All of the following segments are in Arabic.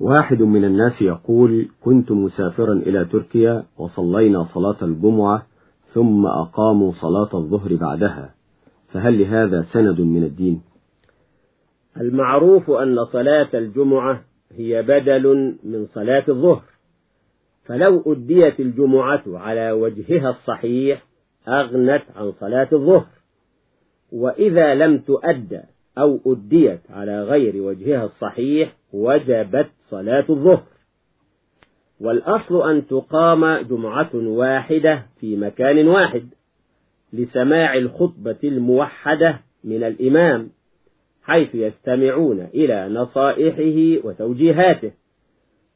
واحد من الناس يقول كنت مسافرا إلى تركيا وصلينا صلاة الجمعة ثم أقاموا صلاة الظهر بعدها فهل لهذا سند من الدين؟ المعروف أن صلاة الجمعة هي بدل من صلاة الظهر فلو أديت الجمعة على وجهها الصحيح أغنت عن صلاة الظهر وإذا لم تؤد أو أديت على غير وجهها الصحيح وجبت صلاة الظهر. والأصل أن تقام جمعة واحدة في مكان واحد لسماع الخطبة الموحدة من الإمام حيث يستمعون إلى نصائحه وتوجيهاته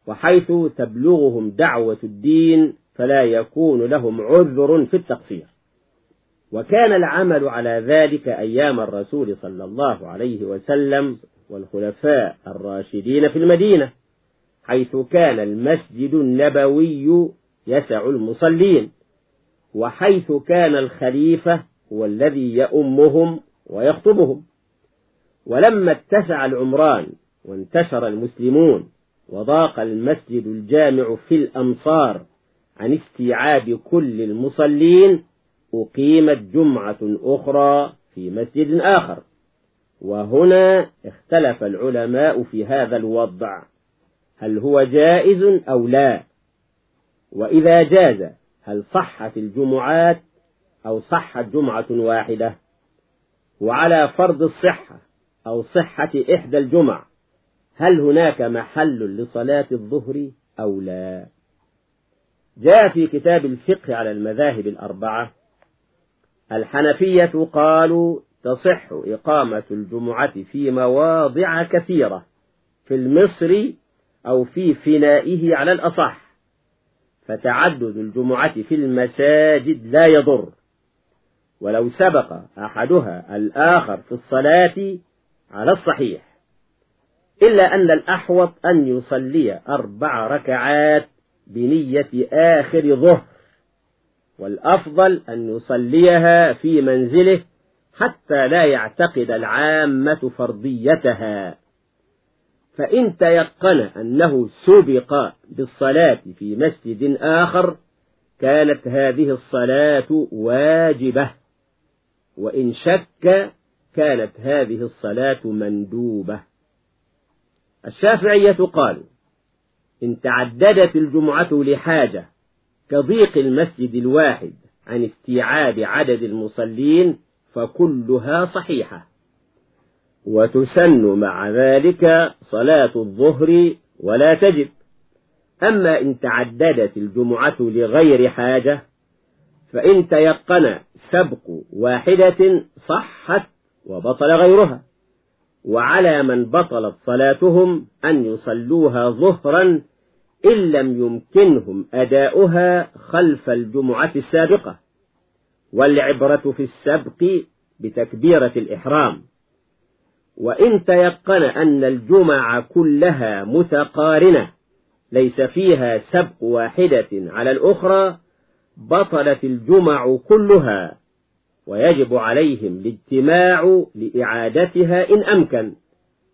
وحيث تبلغهم دعوة الدين فلا يكون لهم عذر في التقصير. وكان العمل على ذلك أيام الرسول صلى الله عليه وسلم والخلفاء الراشدين في المدينة. حيث كان المسجد النبوي يسع المصلين وحيث كان الخليفة هو الذي يأمهم ويخطبهم. ولما اتسع العمران وانتشر المسلمون وضاق المسجد الجامع في الأمصار عن استيعاب كل المصلين أقيمت جمعة أخرى في مسجد آخر. وهنا اختلف العلماء في هذا الوضع. هل هو جائز أو لا؟ وإذا جاز هل صحت الجمعات أو صحت جمعة واحدة؟ وعلى فرض الصحة أو صحة إحدى الجمع هل هناك محل لصلاة الظهر أو لا؟ جاء في كتاب الفقه على المذاهب الأربعة. الحنفية قالوا تصح إقامة الجمعة في مواضع كثيرة في المصر أو في فنائه على الأصح. فتعدد الجمعة في المساجد لا يضر. ولو سبق أحدها الآخر في الصلاة على الصحيح. إلا أن الأحوط أن يصلي أربع ركعات بنية آخر ظهر. والأفضل أن يصليها في منزله حتى لا يعتقد العامة فرضيتها. فإن تيقن أنه سبق بالصلاة في مسجد آخر كانت هذه الصلاة واجبة. وإن شك كانت هذه الصلاة مندوبة. الشافعية قالوا إن تعددت الجمعة لحاجة كضيق المسجد الواحد عن استيعاب عدد المصلين فكلها صحيحة. وتسن مع ذلك صلاة الظهر ولا تجب. أما إن تعددت الجمعة لغير حاجة فإن تيقن سبق واحدة صحت وبطل غيرها. وعلى من بطلت صلاتهم أن يصلوها ظهرا إن لم يمكنهم أداؤها خلف الجمعة السابقة. والعبرة في السبق بتكبيرة الإحرام. وإن تيقن أن الجمع كلها متقارنة ليس فيها سبق واحدة على الأخرى بطلت الجمع كلها ويجب عليهم الاجتماع لإعادتها إن أمكن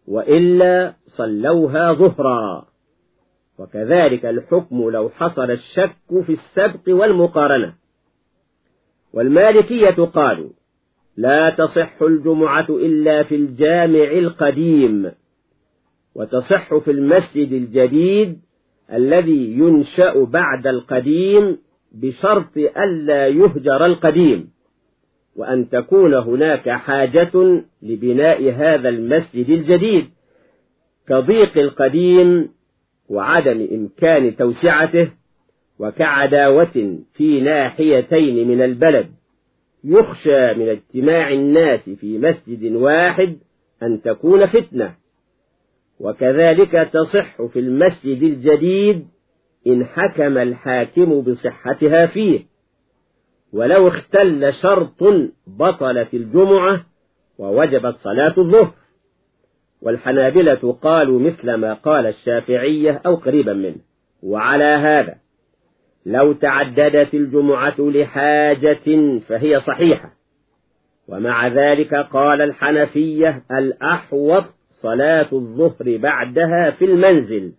وإلا صلوها ظهرا. وكذلك الحكم لو حصل الشك في السبق والمقارنة. والمالكية قالوا لا تصح الجمعة إلا في الجامع القديم وتصح في المسجد الجديد الذي ينشأ بعد القديم بشرط ألا يهجر القديم وأن تكون هناك حاجة لبناء هذا المسجد الجديد كضيق القديم وعدم إمكان توسعته وكعداوة في ناحيتين من البلد. يخشى من اجتماع الناس في مسجد واحد أن تكون فتنة. وكذلك تصح في المسجد الجديد إن حكم الحاكم بصحتها فيه. ولو اختل شرط بطلت الجمعة ووجبت صلاة الظهر. والحنابلة قالوا مثل ما قال الشافعية أو قريبا منه. وعلى هذا لو تعددت الجمعة لحاجة فهي صحيحة. ومع ذلك قال الحنفية الأحوط صلاة الظهر بعدها في المنزل.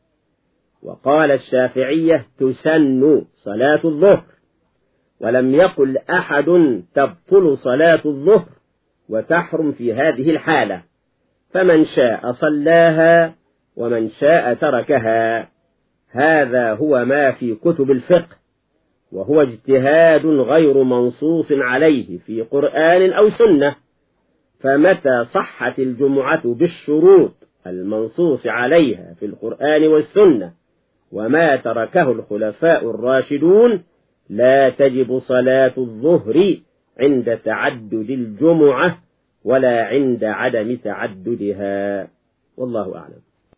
وقال الشافعية تسن صلاة الظهر. ولم يقل أحد تبطل صلاة الظهر وتحرم في هذه الحالة. فمن شاء صلاها ومن شاء تركها. هذا هو ما في كتب الفقه وهو اجتهاد غير منصوص عليه في قرآن أو سنة. فمتى صحت الجمعة بالشروط المنصوص عليها في القرآن والسنة؟ وما تركه الخلفاء الراشدون؟ لا تجب صلاة الظهر عند تعدد الجمعة ولا عند عدم تعددها. والله أعلم.